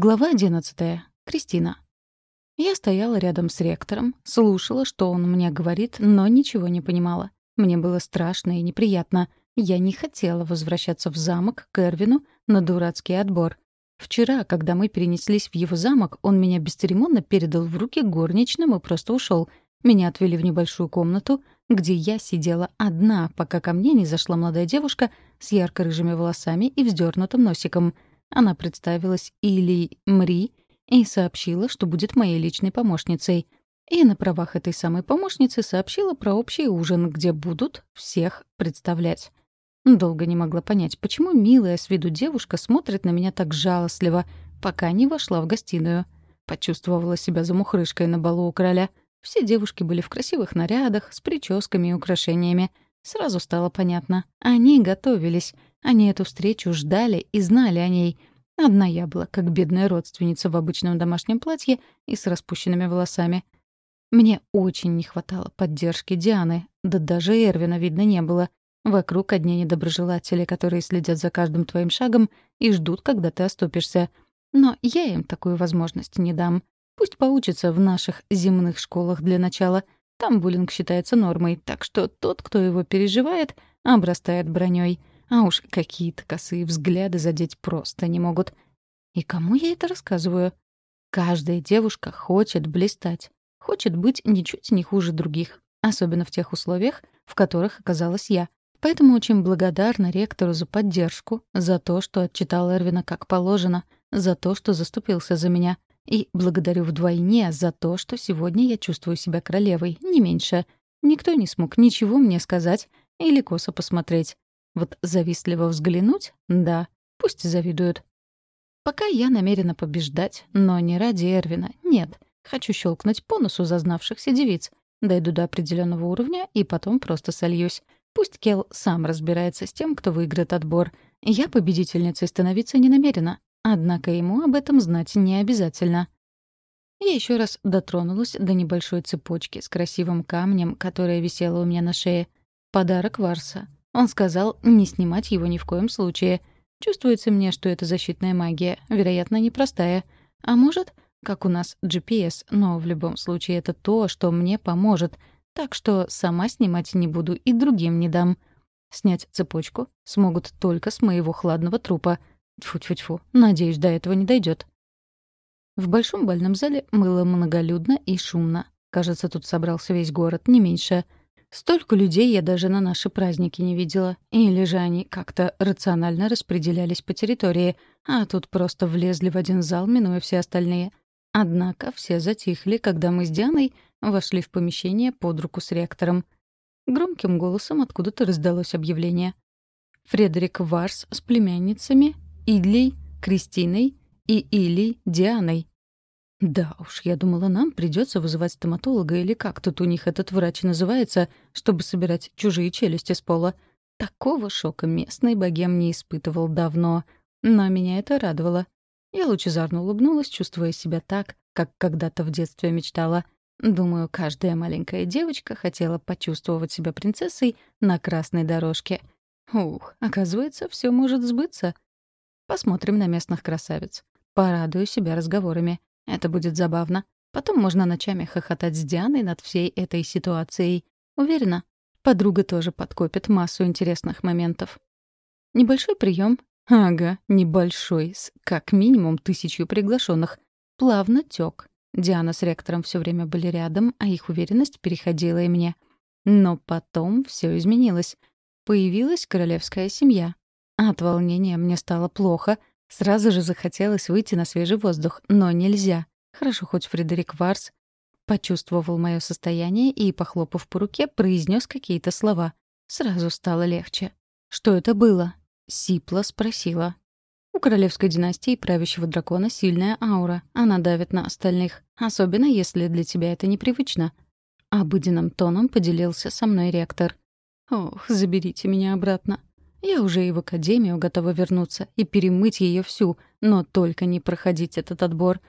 Глава одиннадцатая. Кристина. Я стояла рядом с ректором, слушала, что он мне говорит, но ничего не понимала. Мне было страшно и неприятно. Я не хотела возвращаться в замок к Эрвину на дурацкий отбор. Вчера, когда мы перенеслись в его замок, он меня бесцеремонно передал в руки горничным и просто ушел. Меня отвели в небольшую комнату, где я сидела одна, пока ко мне не зашла молодая девушка с ярко-рыжими волосами и вздернутым носиком — она представилась Или Мри и сообщила, что будет моей личной помощницей. И на правах этой самой помощницы сообщила про общий ужин, где будут всех представлять. Долго не могла понять, почему милая с виду девушка смотрит на меня так жалостливо, пока не вошла в гостиную. Почувствовала себя замухрышкой на балу у короля. Все девушки были в красивых нарядах, с прическами и украшениями. Сразу стало понятно. Они готовились — они эту встречу ждали и знали о ней. Одна я была, как бедная родственница в обычном домашнем платье и с распущенными волосами. Мне очень не хватало поддержки Дианы, да даже Эрвина видно не было. Вокруг одни недоброжелатели, которые следят за каждым твоим шагом и ждут, когда ты оступишься. Но я им такую возможность не дам. Пусть поучатся в наших земных школах для начала. Там буллинг считается нормой, так что тот, кто его переживает, обрастает броней. А уж какие-то косые взгляды задеть просто не могут. И кому я это рассказываю? Каждая девушка хочет блистать, хочет быть ничуть не хуже других, особенно в тех условиях, в которых оказалась я. Поэтому очень благодарна ректору за поддержку, за то, что отчитал Эрвина как положено, за то, что заступился за меня. И благодарю вдвойне за то, что сегодня я чувствую себя королевой, не меньше. Никто не смог ничего мне сказать или косо посмотреть. Вот завистливо взглянуть? Да, пусть завидуют. Пока я намерена побеждать, но не ради Эрвина, нет. Хочу щелкнуть по носу зазнавшихся девиц. Дойду до определенного уровня и потом просто сольюсь. Пусть Кел сам разбирается с тем, кто выиграет отбор. Я победительницей становиться не намерена. Однако ему об этом знать не обязательно. Я еще раз дотронулась до небольшой цепочки с красивым камнем, которая висела у меня на шее. Подарок Варса. Он сказал не снимать его ни в коем случае. Чувствуется мне, что это защитная магия, вероятно, непростая. А может, как у нас GPS, но в любом случае это то, что мне поможет. Так что сама снимать не буду и другим не дам. Снять цепочку смогут только с моего хладного трупа. Тьфу-тьфу-тьфу, надеюсь, до этого не дойдет. В большом бальном зале было многолюдно и шумно. Кажется, тут собрался весь город, не меньше — Столько людей я даже на наши праздники не видела. Или же они как-то рационально распределялись по территории, а тут просто влезли в один зал, минуя все остальные. Однако все затихли, когда мы с Дианой вошли в помещение под руку с ректором. Громким голосом откуда-то раздалось объявление. Фредерик Варс с племянницами Идлей, Кристиной и Илей Дианой да уж, я думала, нам придется вызывать стоматолога или как тут у них этот врач называется, чтобы собирать чужие челюсти с пола. Такого шока местный богем не испытывал давно. Но меня это радовало. Я лучезарно улыбнулась, чувствуя себя так, как когда-то в детстве мечтала. Думаю, каждая маленькая девочка хотела почувствовать себя принцессой на красной дорожке. Ух, оказывается, все может сбыться. Посмотрим на местных красавиц. Порадую себя разговорами. Это будет забавно. Потом можно ночами хохотать с Дианой над всей этой ситуацией. Уверена, подруга тоже подкопит массу интересных моментов. Небольшой прием, ага, небольшой, с как минимум тысячью приглашенных, плавно тек. Диана с ректором все время были рядом, а их уверенность переходила и мне. Но потом все изменилось. Появилась королевская семья. От волнения мне стало плохо, Сразу же захотелось выйти на свежий воздух, но нельзя. Хорошо, хоть Фредерик Варс почувствовал мое состояние и, похлопав по руке, произнес какие-то слова. Сразу стало легче. «Что это было?» — Сипла спросила. У королевской династии правящего дракона сильная аура. Она давит на остальных, особенно если для тебя это непривычно. Обыденным тоном поделился со мной ректор. «Ох, заберите меня обратно. Я уже и в академию готова вернуться и перемыть ее всю, но только не проходить этот отбор.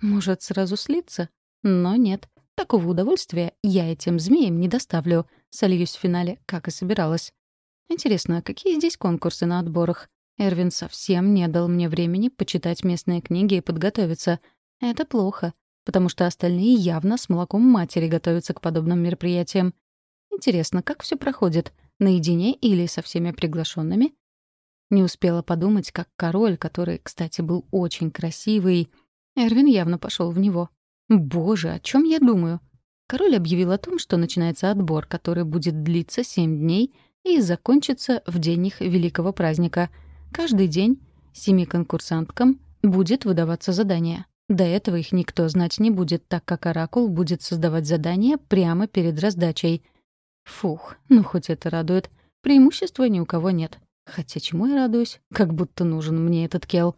Может, сразу слиться? Но нет. Такого удовольствия я этим змеям не доставлю. Сольюсь в финале, как и собиралась. Интересно, а какие здесь конкурсы на отборах? Эрвин совсем не дал мне времени почитать местные книги и подготовиться. Это плохо, потому что остальные явно с молоком матери готовятся к подобным мероприятиям. Интересно, как все проходит? Наедине или со всеми приглашенными? Не успела подумать, как король, который, кстати, был очень красивый, Эрвин явно пошел в него. Боже, о чем я думаю? Король объявил о том, что начинается отбор, который будет длиться семь дней и закончится в день их великого праздника. Каждый день семи конкурсанткам будет выдаваться задание. До этого их никто знать не будет, так как Оракул будет создавать задания прямо перед раздачей. Фух, ну хоть это радует. Преимущества ни у кого нет. Хотя чему я радуюсь? Как будто нужен мне этот кел.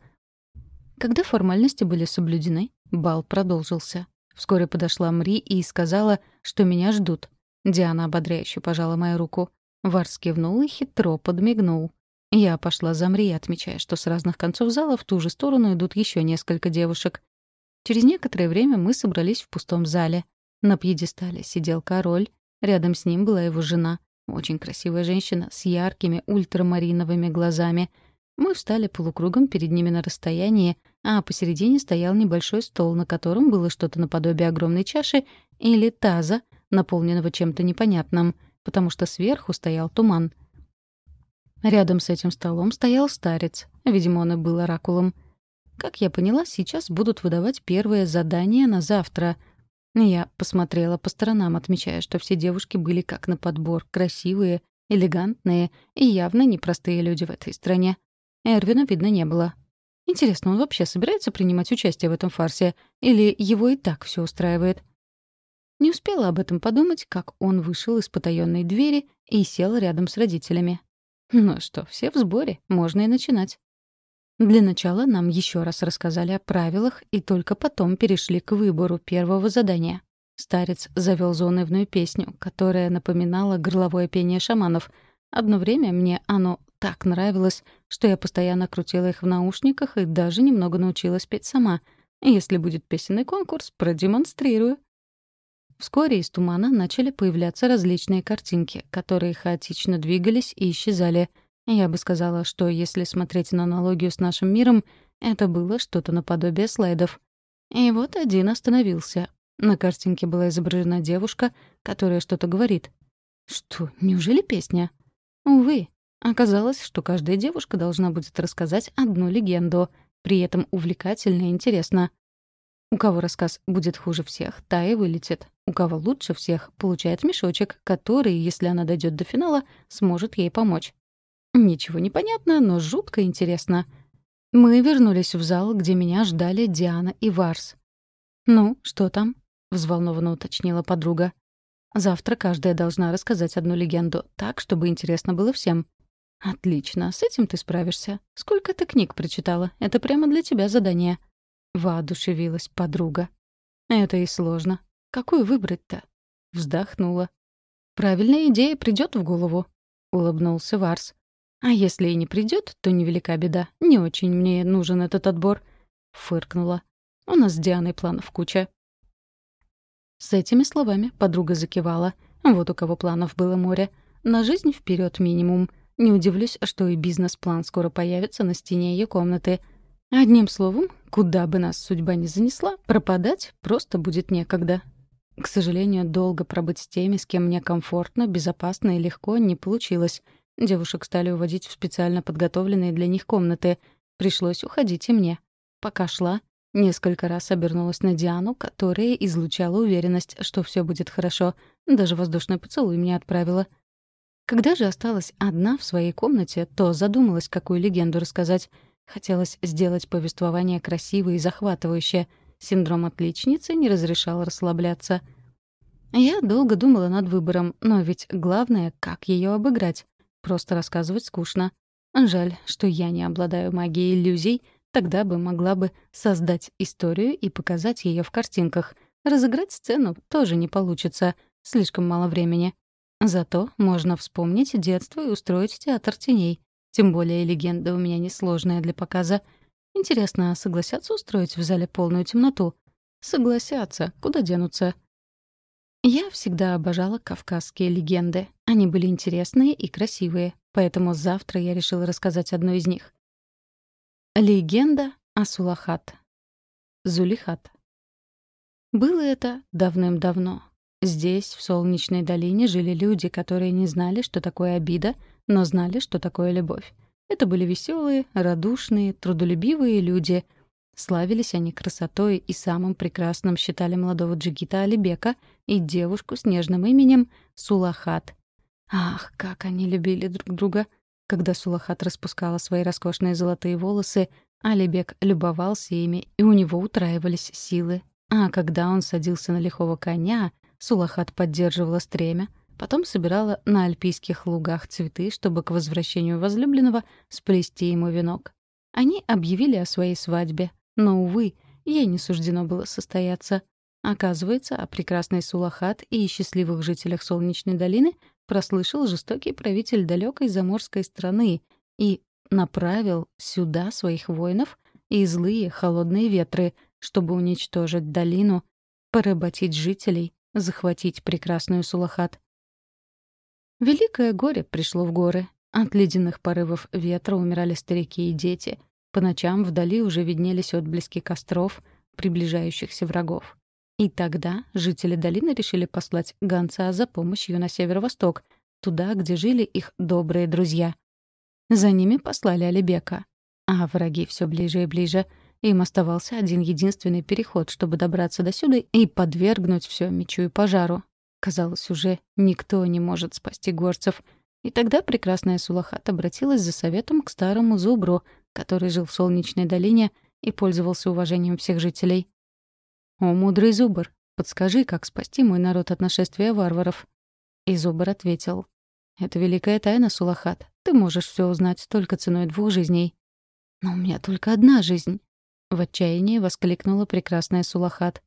Когда формальности были соблюдены, бал продолжился. Вскоре подошла Мри и сказала, что меня ждут. Диана ободряюще пожала мою руку. Варс кивнул и хитро подмигнул. Я пошла за Мри, отмечая, что с разных концов зала в ту же сторону идут еще несколько девушек. Через некоторое время мы собрались в пустом зале. На пьедестале сидел король, рядом с ним была его жена, очень красивая женщина с яркими ультрамариновыми глазами. Мы встали полукругом перед ними на расстоянии, а посередине стоял небольшой стол, на котором было что-то наподобие огромной чаши или таза, наполненного чем-то непонятным, потому что сверху стоял туман. Рядом с этим столом стоял старец, видимо, он и был оракулом. Как я поняла, сейчас будут выдавать первое задание на завтра — я посмотрела по сторонам, отмечая, что все девушки были как на подбор, красивые, элегантные и явно непростые люди в этой стране. Эрвина видно не было. Интересно, он вообще собирается принимать участие в этом фарсе? Или его и так все устраивает? Не успела об этом подумать, как он вышел из потаённой двери и сел рядом с родителями. Ну что, все в сборе, можно и начинать. Для начала нам еще раз рассказали о правилах и только потом перешли к выбору первого задания. Старец завел зонывную песню, которая напоминала горловое пение шаманов. Одно время мне оно так нравилось, что я постоянно крутила их в наушниках и даже немного научилась петь сама. Если будет песенный конкурс, продемонстрирую. Вскоре из тумана начали появляться различные картинки, которые хаотично двигались и исчезали — я бы сказала, что если смотреть на аналогию с нашим миром, это было что-то наподобие слайдов. И вот один остановился. На картинке была изображена девушка, которая что-то говорит. Что, неужели песня? Увы, оказалось, что каждая девушка должна будет рассказать одну легенду, при этом увлекательно и интересно. У кого рассказ будет хуже всех, та и вылетит. У кого лучше всех, получает мешочек, который, если она дойдет до финала, сможет ей помочь. Ничего не понятно, но жутко интересно. Мы вернулись в зал, где меня ждали Диана и Варс. «Ну, что там?» — взволнованно уточнила подруга. «Завтра каждая должна рассказать одну легенду, так, чтобы интересно было всем». «Отлично, с этим ты справишься. Сколько ты книг прочитала? Это прямо для тебя задание». Воодушевилась подруга. «Это и сложно. Какую выбрать-то?» Вздохнула. «Правильная идея придет в голову», — улыбнулся Варс. А если и не придет, то невелика беда. Не очень мне нужен этот отбор. Фыркнула. У нас с Дианой планов куча. С этими словами подруга закивала. Вот у кого планов было море. На жизнь вперед минимум. Не удивлюсь, что и бизнес-план скоро появится на стене ее комнаты. Одним словом, куда бы нас судьба ни занесла, пропадать просто будет некогда. К сожалению, долго пробыть с теми, с кем мне комфортно, безопасно и легко, не получилось — Девушек стали уводить в специально подготовленные для них комнаты. Пришлось уходить и мне. Пока шла, несколько раз обернулась на Диану, которая излучала уверенность, что все будет хорошо. Даже воздушный поцелуй мне отправила. Когда же осталась одна в своей комнате, то задумалась, какую легенду рассказать. Хотелось сделать повествование красивое и захватывающее. Синдром отличницы не разрешал расслабляться. Я долго думала над выбором, но ведь главное, как ее обыграть. Просто рассказывать скучно. Жаль, что я не обладаю магией иллюзий, тогда бы могла бы создать историю и показать ее в картинках. Разыграть сцену тоже не получится, слишком мало времени. Зато можно вспомнить детство и устроить театр теней. Тем более легенда у меня несложная для показа. Интересно, а согласятся устроить в зале полную темноту? Согласятся, куда денутся? Я всегда обожала кавказские легенды. Они были интересные и красивые, поэтому завтра я решила рассказать одну из них. Легенда о Сулахат. Зулихат. Было это давным-давно. Здесь, в Солнечной долине, жили люди, которые не знали, что такое обида, но знали, что такое любовь. Это были веселые, радушные, трудолюбивые люди. Славились они красотой и самым прекрасным считали молодого Джигита Алибека и девушку с нежным именем Сулахат. Ах, как они любили друг друга! Когда Сулахат распускала свои роскошные золотые волосы, Алибек любовался ими, и у него утраивались силы. А когда он садился на лихого коня, Сулахат поддерживала стремя, потом собирала на альпийских лугах цветы, чтобы к возвращению возлюбленного сплести ему венок. Они объявили о своей свадьбе, но, увы, ей не суждено было состояться. Оказывается, о прекрасной Сулахат и счастливых жителях Солнечной долины прослышал жестокий правитель далекой заморской страны и направил сюда своих воинов и злые холодные ветры, чтобы уничтожить долину, поработить жителей, захватить прекрасную Сулахат. Великое горе пришло в горы. От ледяных порывов ветра умирали старики и дети. По ночам вдали уже виднелись отблески костров, приближающихся врагов. И тогда жители долины решили послать гонца за помощью на северо-восток, туда, где жили их добрые друзья. За ними послали Алибека. А враги все ближе и ближе. Им оставался один единственный переход, чтобы добраться до сюда и подвергнуть все мечу и пожару. Казалось, уже никто не может спасти горцев. И тогда прекрасная Сулахат обратилась за советом к старому зубру, который жил в Солнечной долине и пользовался уважением всех жителей. «О, мудрый зубр, подскажи, как спасти мой народ от нашествия варваров?» И зубр ответил. «Это великая тайна, Сулахат. Ты можешь все узнать только ценой двух жизней». «Но у меня только одна жизнь», — в отчаянии воскликнула прекрасная Сулахат.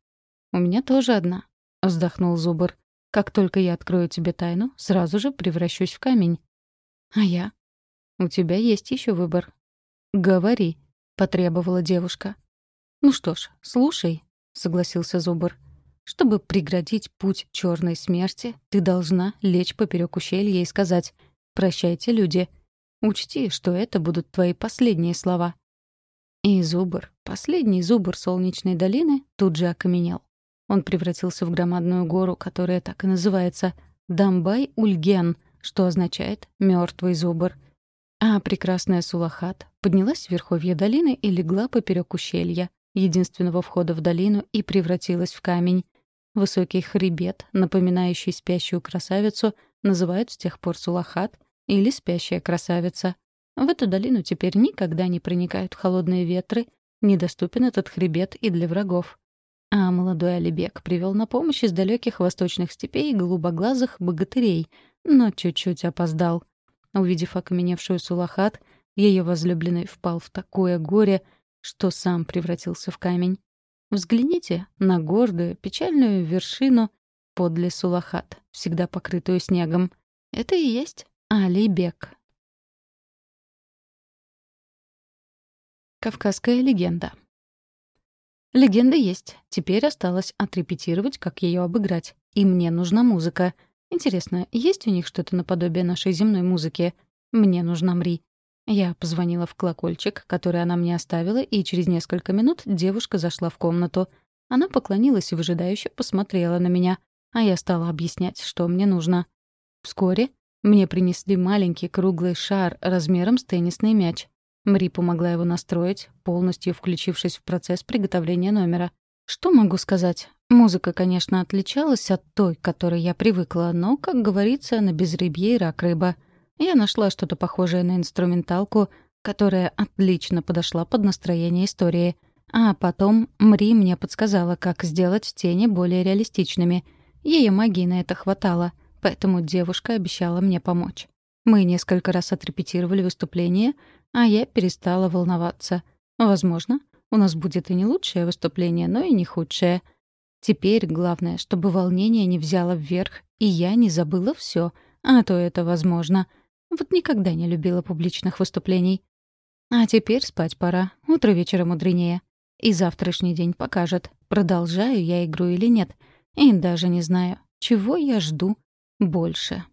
«У меня тоже одна», — вздохнул зубр. «Как только я открою тебе тайну, сразу же превращусь в камень». «А я?» «У тебя есть еще выбор». «Говори», — потребовала девушка. «Ну что ж, слушай», — согласился Зубр. «Чтобы преградить путь черной смерти, ты должна лечь поперек ущелья и сказать «Прощайте, люди». Учти, что это будут твои последние слова». И Зубр, последний Зубр Солнечной долины, тут же окаменел. Он превратился в громадную гору, которая так и называется Дамбай-Ульген, что означает «мертвый Зубр». А прекрасная Сулахат поднялась в верховье долины и легла поперек ущелья единственного входа в долину, и превратилась в камень. Высокий хребет, напоминающий спящую красавицу, называют с тех пор Сулахат или «спящая красавица». В эту долину теперь никогда не проникают холодные ветры, недоступен этот хребет и для врагов. А молодой Алибек привел на помощь из далеких восточных степей голубоглазых богатырей, но чуть-чуть опоздал. Увидев окаменевшую Сулахат, ее возлюбленный впал в такое горе — что сам превратился в камень. Взгляните на гордую, печальную вершину подле Сулахат, всегда покрытую снегом. Это и есть Алибек. Кавказская легенда. Легенда есть. Теперь осталось отрепетировать, как ее обыграть. И мне нужна музыка. Интересно, есть у них что-то наподобие нашей земной музыки? Мне нужна Мри. Я позвонила в колокольчик, который она мне оставила, и через несколько минут девушка зашла в комнату. Она поклонилась и выжидающе посмотрела на меня, а я стала объяснять, что мне нужно. Вскоре мне принесли маленький круглый шар размером с теннисный мяч. Мри помогла его настроить, полностью включившись в процесс приготовления номера. Что могу сказать? Музыка, конечно, отличалась от той, к которой я привыкла, но, как говорится, на безрыбье и рак рыба — я нашла что-то похожее на инструменталку, которая отлично подошла под настроение истории. А потом Мри мне подсказала, как сделать тени более реалистичными. Ее магии на это хватало, поэтому девушка обещала мне помочь. Мы несколько раз отрепетировали выступление, а я перестала волноваться. Возможно, у нас будет и не лучшее выступление, но и не худшее. Теперь главное, чтобы волнение не взяло вверх, и я не забыла все, а то это возможно — вот никогда не любила публичных выступлений. А теперь спать пора. Утро вечера мудренее. И завтрашний день покажет, продолжаю я игру или нет. И даже не знаю, чего я жду больше.